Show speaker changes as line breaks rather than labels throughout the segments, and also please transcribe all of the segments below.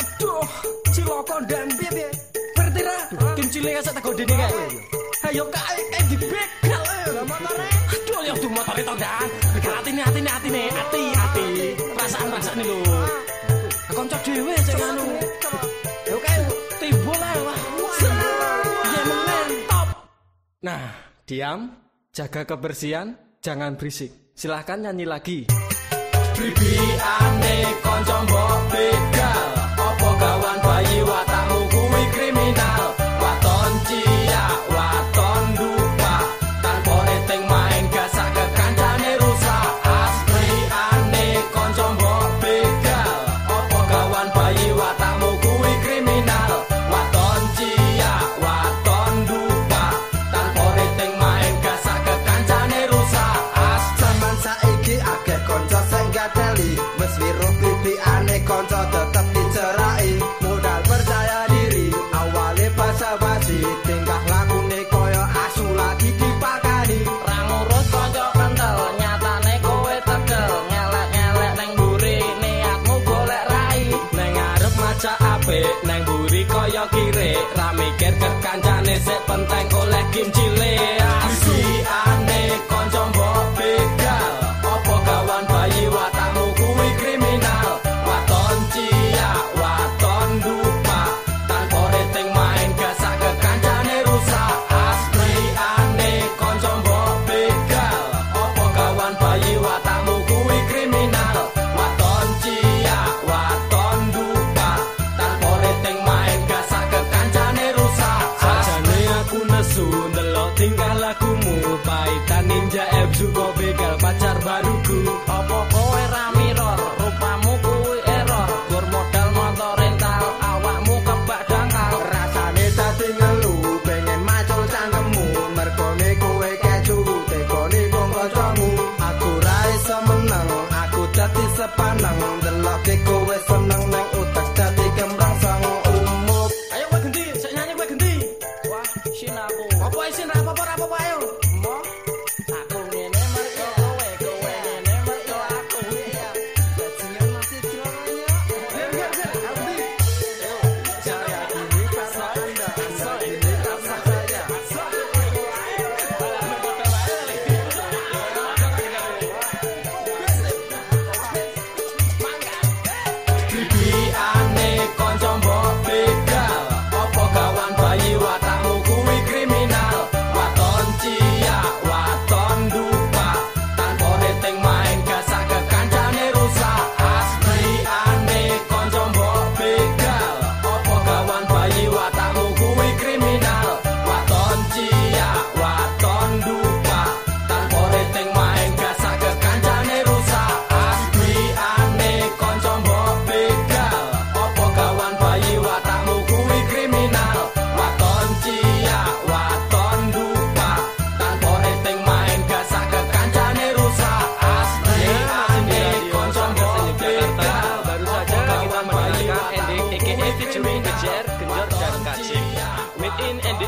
Aduh, ciloko dan piye Pertira, kin cilik sak tak godene kae. Ayo kae kae dibegal. yang motore. Aduh, yo dumo tore to, Dan. Begal nih atine nih ati ati. Perasaan-perasaan lho. Kanca dewe sing anu. Yo kae timbul ae wah. Ya menen top. Nah, diam, jaga kebersihan, jangan berisik. Silahkan nyanyi lagi. Bibi aneko bocah apik nang buri kaya kire. Ra mikir kekancane sik penting oleh kim cilik. nesu ndelok tingkah lakumu. Paitan ninja F2 juga begal pacar baruku.
Opo kowe ra mirror? Rupamu kuwi error. Gur modal motor rental awakmu kebak dangkal.
Rasane tadi ngelu pengen macul cangkemmu. Merkone kowe kecu tekone gong kocomu. Aku ra iso menang aku dadi sepaneng.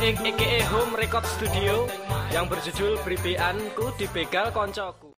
Eke Home Record Studio yang berjudul Bribeanku dibegal koncoku.